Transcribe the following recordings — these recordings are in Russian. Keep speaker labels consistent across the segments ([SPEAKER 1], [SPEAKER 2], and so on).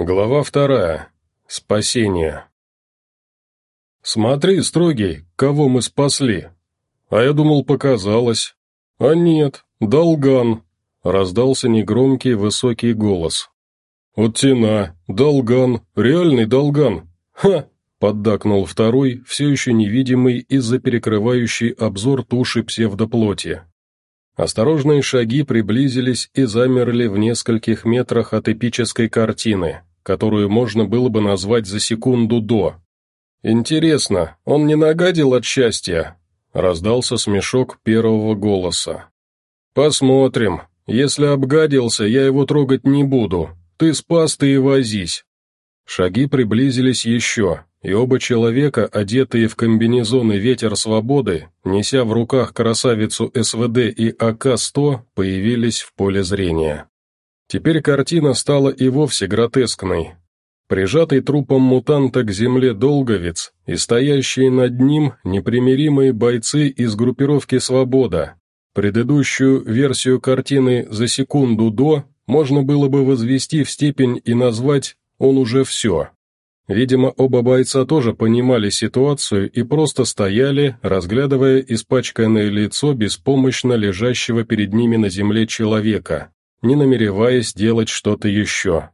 [SPEAKER 1] Глава вторая. Спасение. «Смотри, строгий, кого мы спасли!» «А я думал, показалось». «А нет, Долган!» — раздался негромкий высокий голос. «Вот тена, Долган, реальный Долган! Ха!» — поддакнул второй, все еще невидимый из-за перекрывающей обзор туши псевдоплоти. Осторожные шаги приблизились и замерли в нескольких метрах от эпической картины, которую можно было бы назвать за секунду до. «Интересно, он не нагадил от счастья?» — раздался смешок первого голоса. «Посмотрим. Если обгадился, я его трогать не буду. Ты спас, ты и возись». Шаги приблизились еще, и оба человека, одетые в комбинезоны «Ветер свободы», неся в руках красавицу СВД и АК-100, появились в поле зрения. Теперь картина стала и вовсе гротескной. Прижатый трупом мутанта к земле долговец и стоящие над ним непримиримые бойцы из группировки «Свобода». Предыдущую версию картины «За секунду до» можно было бы возвести в степень и назвать «Он уже все». Видимо, оба бойца тоже понимали ситуацию и просто стояли, разглядывая испачканное лицо беспомощно лежащего перед ними на земле человека, не намереваясь делать что-то еще.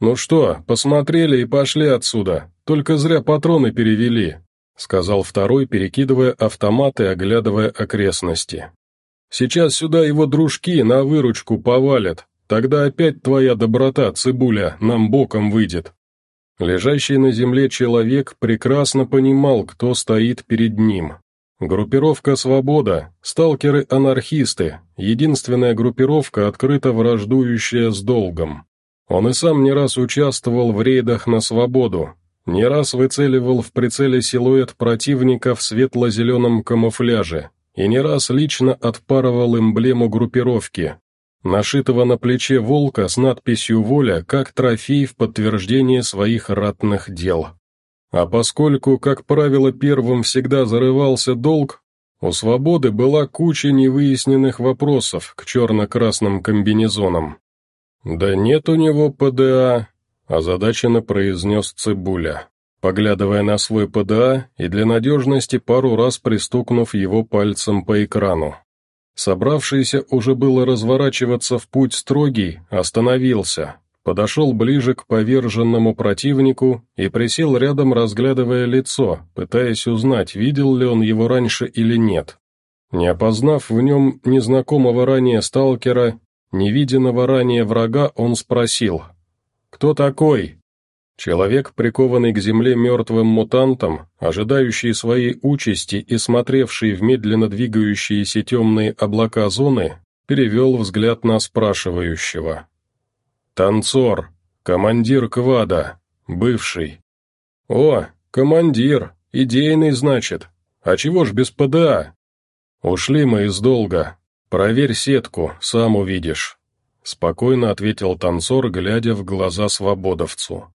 [SPEAKER 1] «Ну что, посмотрели и пошли отсюда, только зря патроны перевели», сказал второй, перекидывая автомат и оглядывая окрестности. «Сейчас сюда его дружки на выручку повалят, тогда опять твоя доброта, цибуля, нам боком выйдет». Лежащий на земле человек прекрасно понимал, кто стоит перед ним. Группировка «Свобода», сталкеры-анархисты, единственная группировка, открыто враждующая с долгом. Он и сам не раз участвовал в рейдах на «Свободу», не раз выцеливал в прицеле силуэт противника в светло-зеленом камуфляже и не раз лично отпарывал эмблему группировки, нашитого на плече волка с надписью «Воля» как трофей в подтверждение своих ратных дел. А поскольку, как правило, первым всегда зарывался долг, у свободы была куча невыясненных вопросов к черно-красным комбинезонам. «Да нет у него ПДА», – озадаченно произнес Цибуля, поглядывая на свой ПДА и для надежности пару раз пристукнув его пальцем по экрану. Собравшийся уже было разворачиваться в путь строгий, остановился, подошел ближе к поверженному противнику и присел рядом, разглядывая лицо, пытаясь узнать, видел ли он его раньше или нет. Не опознав в нем незнакомого ранее сталкера, невиденного ранее врага, он спросил «Кто такой?» Человек, прикованный к земле мертвым мутантом, ожидающий своей участи и смотревший в медленно двигающиеся темные облака зоны, перевел взгляд на спрашивающего. «Танцор, командир квада, бывший». «О, командир, идейный, значит. А чего ж без ПДА?» «Ушли мы из долга. Проверь сетку, сам увидишь», — спокойно ответил танцор, глядя в глаза свободовцу.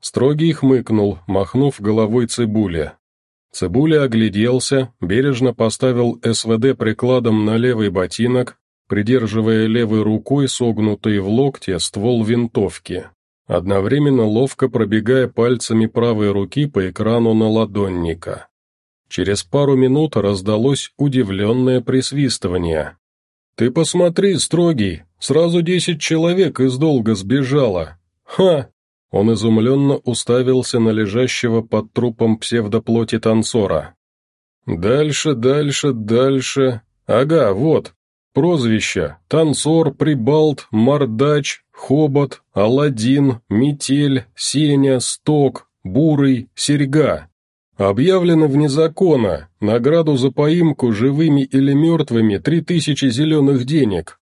[SPEAKER 1] Строгий хмыкнул, махнув головой цибуле. Цибуля огляделся, бережно поставил СВД прикладом на левый ботинок, придерживая левой рукой согнутый в локте ствол винтовки, одновременно ловко пробегая пальцами правой руки по экрану на ладонника. Через пару минут раздалось удивленное присвистывание. «Ты посмотри, строгий, сразу десять человек из долга сбежало. Ха, он изумленно уставился на лежащего под трупом псевдоплоти танцора. «Дальше, дальше, дальше... Ага, вот. Прозвища. Танцор, Прибалт, Мордач, Хобот, Аладдин, Метель, Сеня, Сток, Бурый, Серьга. Объявлено вне закона. Награду за поимку живыми или мертвыми три тысячи зеленых денег.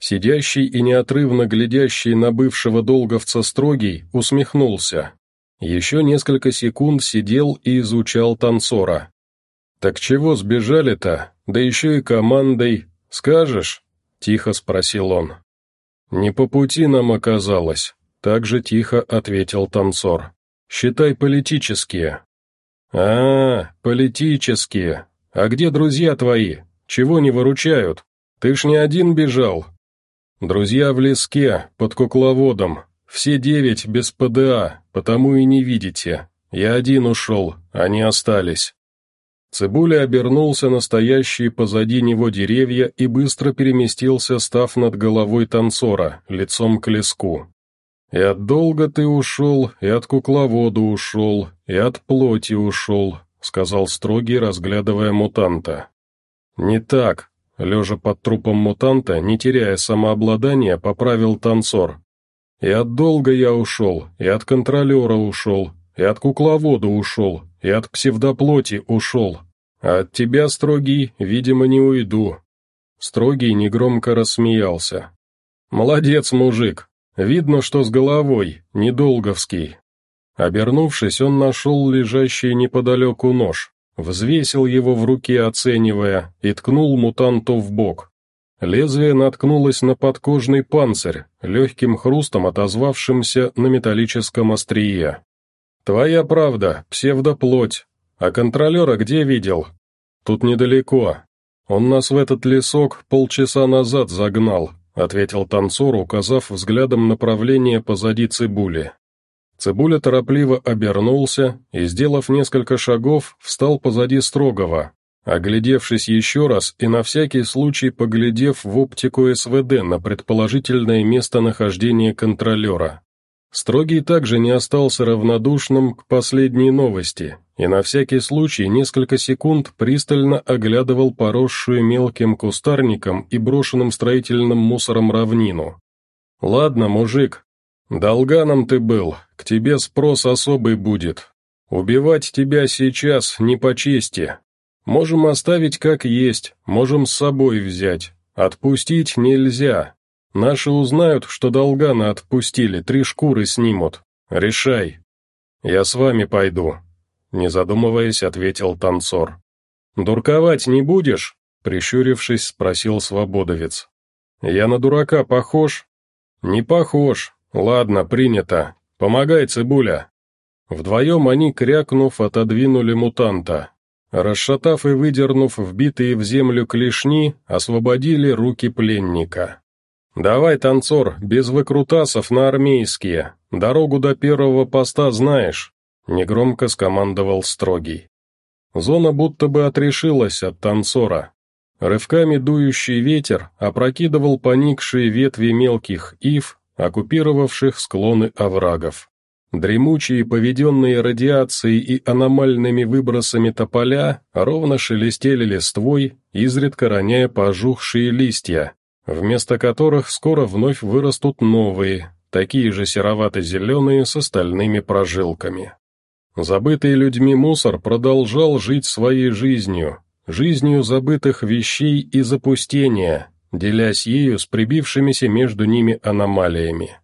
[SPEAKER 1] Сидящий и неотрывно глядящий на бывшего долговца строгий усмехнулся. Еще несколько секунд сидел и изучал танцора. «Так чего сбежали-то? Да еще и командой. Скажешь?» — тихо спросил он. «Не по пути нам оказалось», — так же тихо ответил танцор. «Считай политические». «А, политические. А где друзья твои? Чего не выручают? Ты ж не один бежал, «Друзья в леске, под кукловодом. Все девять без ПДА, потому и не видите. Я один ушел, они остались». Цибуля обернулся на стоящие позади него деревья и быстро переместился, став над головой танцора, лицом к леску. «И от долга ты ушел, и от кукловода ушел, и от плоти ушел», — сказал строгий, разглядывая мутанта. «Не так», — лежа под трупом мутанта, не теряя самообладания, поправил танцор. «И от долга я ушел, и от контролера ушел, и от кукловода ушел, и от псевдоплоти ушел. А от тебя, строгий, видимо, не уйду». Строгий негромко рассмеялся. «Молодец, мужик. Видно, что с головой, недолговский». Обернувшись, он нашел лежащий неподалеку нож взвесил его в руке, оценивая, и ткнул мутанту в бок. Лезвие наткнулось на подкожный панцирь, легким хрустом отозвавшимся на металлическом острие. «Твоя правда, псевдоплоть. А контролера где видел?» «Тут недалеко. Он нас в этот лесок полчаса назад загнал», — ответил танцор, указав взглядом направление позади цибули. Цибуля торопливо обернулся и, сделав несколько шагов, встал позади Строгова, оглядевшись еще раз и на всякий случай поглядев в оптику СВД на предположительное местонахождение контролера. Строгий также не остался равнодушным к последней новости и на всякий случай несколько секунд пристально оглядывал поросшую мелким кустарником и брошенным строительным мусором равнину. «Ладно, мужик, «Долганом ты был, к тебе спрос особый будет. Убивать тебя сейчас не по чести. Можем оставить как есть, можем с собой взять. Отпустить нельзя. Наши узнают, что Долгана отпустили, три шкуры снимут. Решай. Я с вами пойду», — не задумываясь, ответил танцор. «Дурковать не будешь?» — прищурившись, спросил свободовец. «Я на дурака похож?» «Не похож, «Ладно, принято. Помогай, Цибуля». Вдвоем они, крякнув, отодвинули мутанта. Расшатав и выдернув вбитые в землю клешни, освободили руки пленника. «Давай, танцор, без выкрутасов на армейские. Дорогу до первого поста знаешь», — негромко скомандовал Строгий. Зона будто бы отрешилась от танцора. Рывками дующий ветер опрокидывал поникшие ветви мелких ив, оккупировавших склоны оврагов. Дремучие, поведенные радиацией и аномальными выбросами тополя, ровно шелестели листвой, изредка роняя пожухшие листья, вместо которых скоро вновь вырастут новые, такие же серовато-зеленые с остальными прожилками. Забытый людьми мусор продолжал жить своей жизнью, жизнью забытых вещей и запустения, делясь ею с прибившимися между ними аномалиями.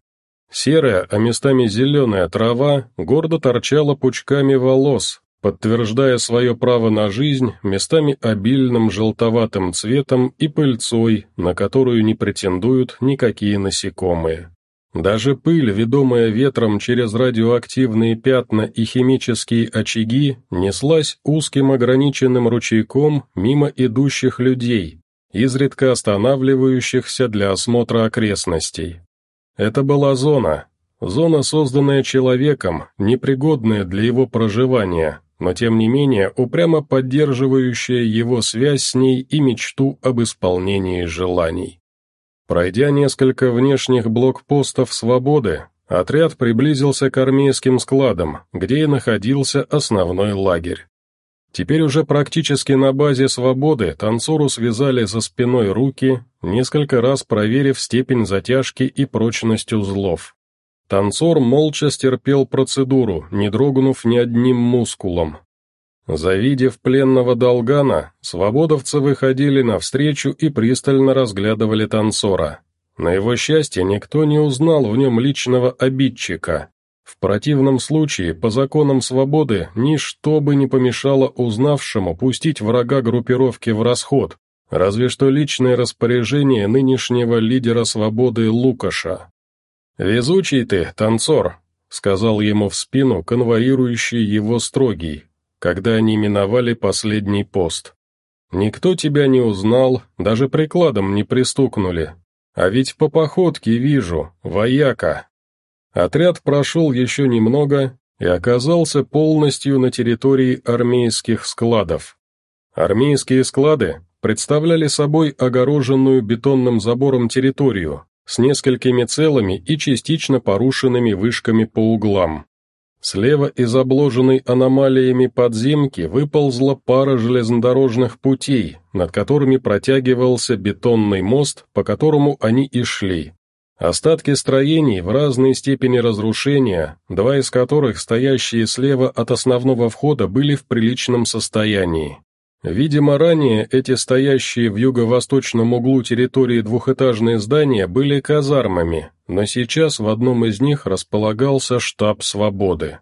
[SPEAKER 1] Серая, а местами зеленая трава гордо торчала пучками волос, подтверждая свое право на жизнь местами обильным желтоватым цветом и пыльцой, на которую не претендуют никакие насекомые. Даже пыль, ведомая ветром через радиоактивные пятна и химические очаги, неслась узким ограниченным ручейком мимо идущих людей, изредка останавливающихся для осмотра окрестностей. Это была зона, зона, созданная человеком, непригодная для его проживания, но тем не менее упрямо поддерживающая его связь с ней и мечту об исполнении желаний. Пройдя несколько внешних блокпостов свободы, отряд приблизился к армейским складам, где и находился основной лагерь. Теперь уже практически на базе свободы танцору связали за спиной руки, несколько раз проверив степень затяжки и прочность узлов. Танцор молча стерпел процедуру, не дрогнув ни одним мускулом. Завидев пленного долгана, свободовцы выходили навстречу и пристально разглядывали танцора. На его счастье никто не узнал в нем личного обидчика, в противном случае, по законам свободы, ничто бы не помешало узнавшему пустить врага группировки в расход, разве что личное распоряжение нынешнего лидера свободы Лукаша. «Везучий ты, танцор», — сказал ему в спину конвоирующий его строгий, когда они миновали последний пост. «Никто тебя не узнал, даже прикладом не пристукнули. А ведь по походке вижу, вояка, Отряд прошел еще немного и оказался полностью на территории армейских складов. Армейские склады представляли собой огороженную бетонным забором территорию с несколькими целыми и частично порушенными вышками по углам. Слева из обложенной аномалиями подземки выползла пара железнодорожных путей, над которыми протягивался бетонный мост, по которому они и шли. Остатки строений в разной степени разрушения, два из которых, стоящие слева от основного входа, были в приличном состоянии. Видимо, ранее эти стоящие в юго-восточном углу территории двухэтажные здания были казармами, но сейчас в одном из них располагался штаб «Свободы».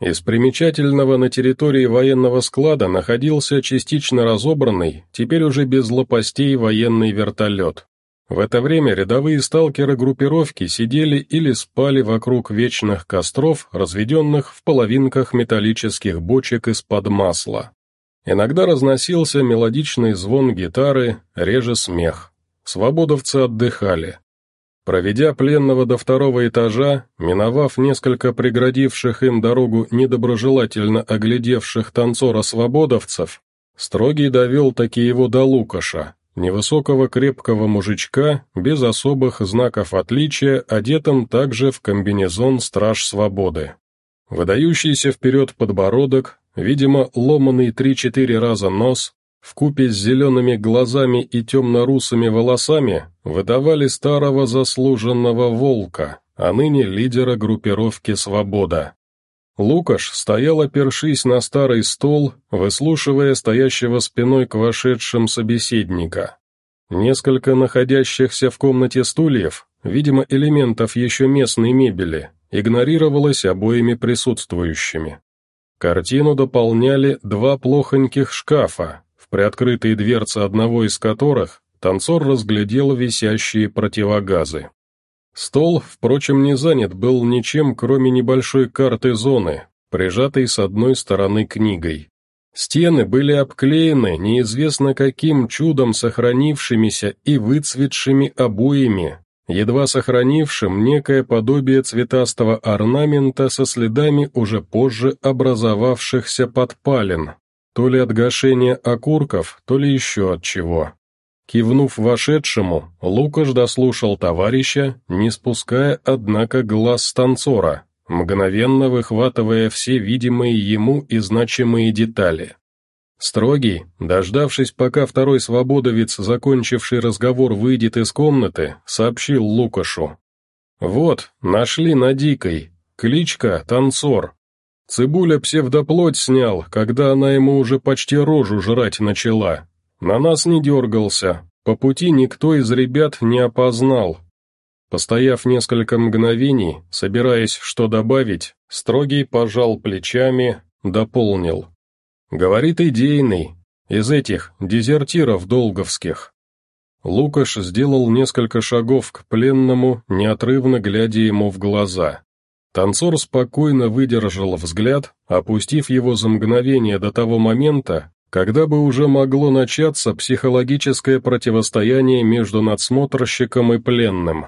[SPEAKER 1] Из примечательного на территории военного склада находился частично разобранный, теперь уже без лопастей военный вертолет. В это время рядовые сталкеры группировки сидели или спали вокруг вечных костров, разведенных в половинках металлических бочек из-под масла. Иногда разносился мелодичный звон гитары, реже смех. Свободовцы отдыхали. Проведя пленного до второго этажа, миновав несколько преградивших им дорогу недоброжелательно оглядевших танцора-свободовцев, Строгий довел таки его до Лукаша, невысокого крепкого мужичка, без особых знаков отличия, одетым также в комбинезон «Страж Свободы». Выдающийся вперед подбородок, Видимо, ломанный три-четыре раза нос, вкупе с зелеными глазами и темно-русыми волосами, выдавали старого заслуженного волка, а ныне лидера группировки «Свобода». Лукаш стоял, опершись на старый стол, выслушивая стоящего спиной к вошедшим собеседника. Несколько находящихся в комнате стульев, видимо, элементов еще местной мебели, игнорировалось обоими присутствующими. Картину дополняли два плохоньких шкафа, в приоткрытые дверцы одного из которых танцор разглядел висящие противогазы. Стол, впрочем, не занят был ничем, кроме небольшой карты зоны, прижатой с одной стороны книгой. Стены были обклеены неизвестно каким чудом сохранившимися и выцветшими обоями, едва сохранившим некое подобие цветастого орнамента со следами уже позже образовавшихся подпалин, то ли от гашения окурков, то ли еще от чего. Кивнув вошедшему, Лукаш дослушал товарища, не спуская, однако, глаз с танцора, мгновенно выхватывая все видимые ему и значимые детали. Строгий, дождавшись, пока второй свободовец, закончивший разговор, выйдет из комнаты, сообщил Лукашу. «Вот, нашли на Дикой. Кличка — Танцор. Цибуля псевдоплоть снял, когда она ему уже почти рожу жрать начала. На нас не дергался, по пути никто из ребят не опознал». Постояв несколько мгновений, собираясь что добавить, Строгий пожал плечами, дополнил. Говорит идейный, из этих дезертиров долговских. Лукаш сделал несколько шагов к пленному, неотрывно глядя ему в глаза. Танцор спокойно выдержал взгляд, опустив его за мгновение до того момента, когда бы уже могло начаться психологическое противостояние между надсмотрщиком и пленным.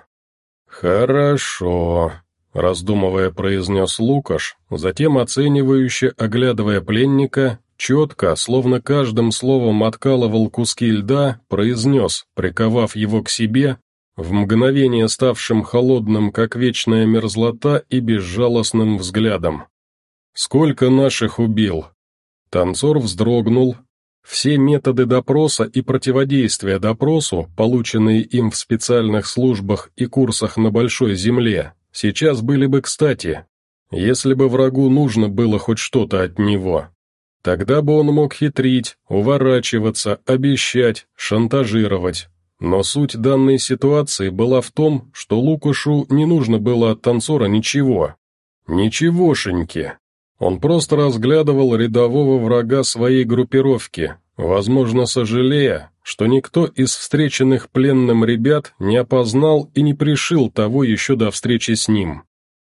[SPEAKER 1] «Хорошо», — раздумывая произнес Лукаш, затем оценивающе оглядывая пленника, четко, словно каждым словом откалывал куски льда, произнес, приковав его к себе, в мгновение ставшим холодным, как вечная мерзлота, и безжалостным взглядом. «Сколько наших убил?» Танцор вздрогнул. Все методы допроса и противодействия допросу, полученные им в специальных службах и курсах на Большой Земле, сейчас были бы кстати, если бы врагу нужно было хоть что-то от него. Тогда бы он мог хитрить, уворачиваться, обещать, шантажировать. Но суть данной ситуации была в том, что Лукашу не нужно было от танцора ничего. Ничегошеньки. Он просто разглядывал рядового врага своей группировки, возможно, сожалея, что никто из встреченных пленным ребят не опознал и не пришил того еще до встречи с ним.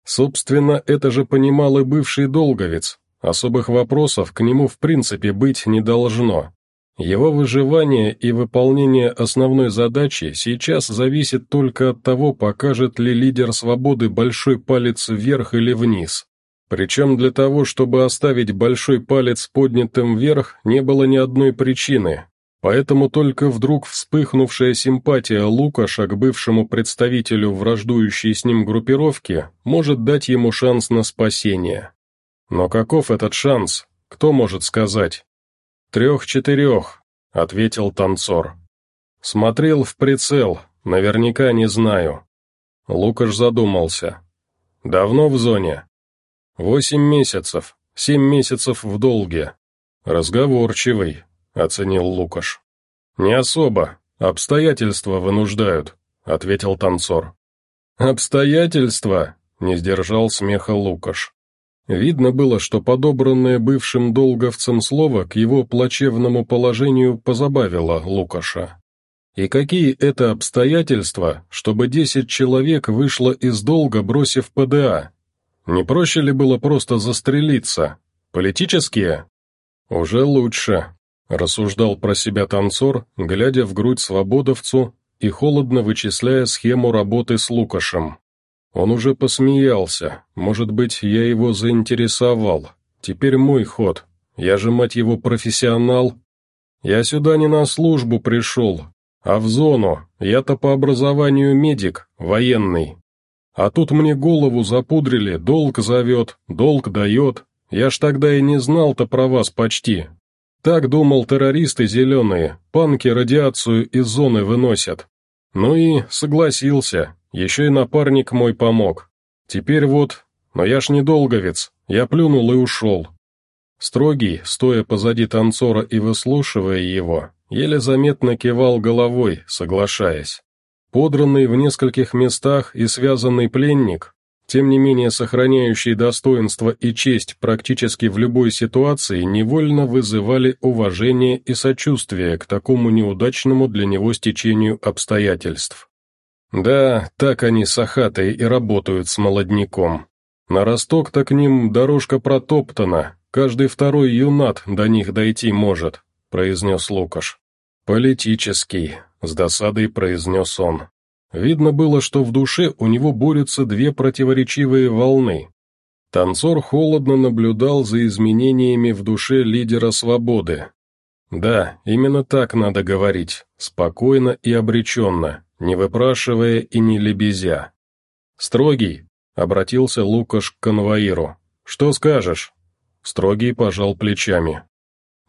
[SPEAKER 1] Собственно, это же понимал и бывший долговец, Особых вопросов к нему в принципе быть не должно. Его выживание и выполнение основной задачи сейчас зависит только от того, покажет ли лидер свободы большой палец вверх или вниз. Причем для того, чтобы оставить большой палец поднятым вверх, не было ни одной причины. Поэтому только вдруг вспыхнувшая симпатия Лукаша к бывшему представителю враждующей с ним группировки может дать ему шанс на спасение. Но каков этот шанс, кто может сказать? «Трех-четырех», — ответил танцор. «Смотрел в прицел, наверняка не знаю». Лукаш задумался. «Давно в зоне?» «Восемь месяцев, семь месяцев в долге». «Разговорчивый», — оценил Лукаш. «Не особо, обстоятельства вынуждают», — ответил танцор. «Обстоятельства?» — не сдержал смеха Лукаш. Видно было, что подобранное бывшим долговцем слово к его плачевному положению позабавило Лукаша. И какие это обстоятельства, чтобы десять человек вышло из долга, бросив ПДА? Не проще ли было просто застрелиться? Политические? Уже лучше, рассуждал про себя танцор, глядя в грудь свободовцу и холодно вычисляя схему работы с Лукашем. Он уже посмеялся, может быть, я его заинтересовал. Теперь мой ход, я же, мать его, профессионал. Я сюда не на службу пришел, а в зону, я-то по образованию медик, военный. А тут мне голову запудрили, долг зовет, долг дает. Я ж тогда и не знал-то про вас почти. Так думал террористы зеленые, панки радиацию из зоны выносят. Ну и согласился, еще и напарник мой помог. Теперь вот, но я ж не долговец, я плюнул и ушел. Строгий, стоя позади танцора и выслушивая его, еле заметно кивал головой, соглашаясь. Подранный в нескольких местах и связанный пленник, тем не менее сохраняющий достоинство и честь практически в любой ситуации, невольно вызывали уважение и сочувствие к такому неудачному для него стечению обстоятельств. Да, так они сахатые и работают с молодняком. На росток-то к ним дорожка протоптана, каждый второй юнат до них дойти может, произнес Лукаш. Политический, с досадой произнес он. Видно было, что в душе у него борются две противоречивые волны. Танцор холодно наблюдал за изменениями в душе лидера свободы. Да, именно так надо говорить, спокойно и обреченно, не выпрашивая и не лебезя. «Строгий», — обратился Лукаш к конвоиру, — «что скажешь?» Строгий пожал плечами.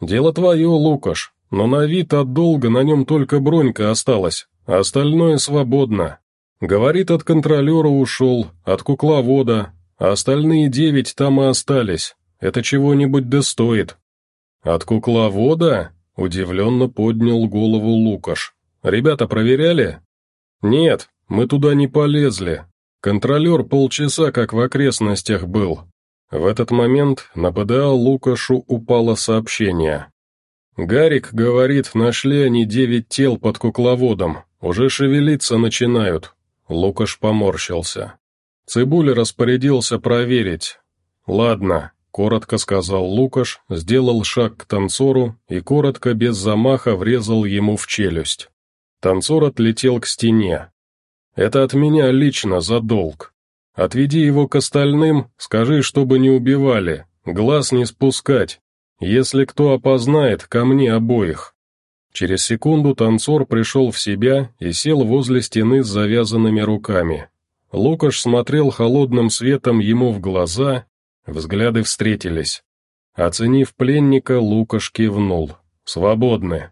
[SPEAKER 1] «Дело твое, Лукаш, но на вид от долга на нем только бронька осталась, а остальное свободно. Говорит, от контролера ушел, от кукловода, а остальные девять там и остались. Это чего-нибудь да стоит». «От кукловода?» — удивленно поднял голову Лукаш. «Ребята проверяли?» «Нет, мы туда не полезли. Контролер полчаса как в окрестностях был». В этот момент на ПДА Лукашу упало сообщение. «Гарик, говорит, нашли они девять тел под кукловодом, уже шевелиться начинают». Лукаш поморщился. Цибуля распорядился проверить. «Ладно», — коротко сказал Лукаш, сделал шаг к танцору и коротко, без замаха, врезал ему в челюсть. Танцор отлетел к стене. «Это от меня лично за долг. Отведи его к остальным, скажи, чтобы не убивали, глаз не спускать, если кто опознает, ко мне обоих». Через секунду танцор пришел в себя и сел возле стены с завязанными руками. Лукаш смотрел холодным светом ему в глаза, взгляды встретились. Оценив пленника, Лукаш кивнул. «Свободны».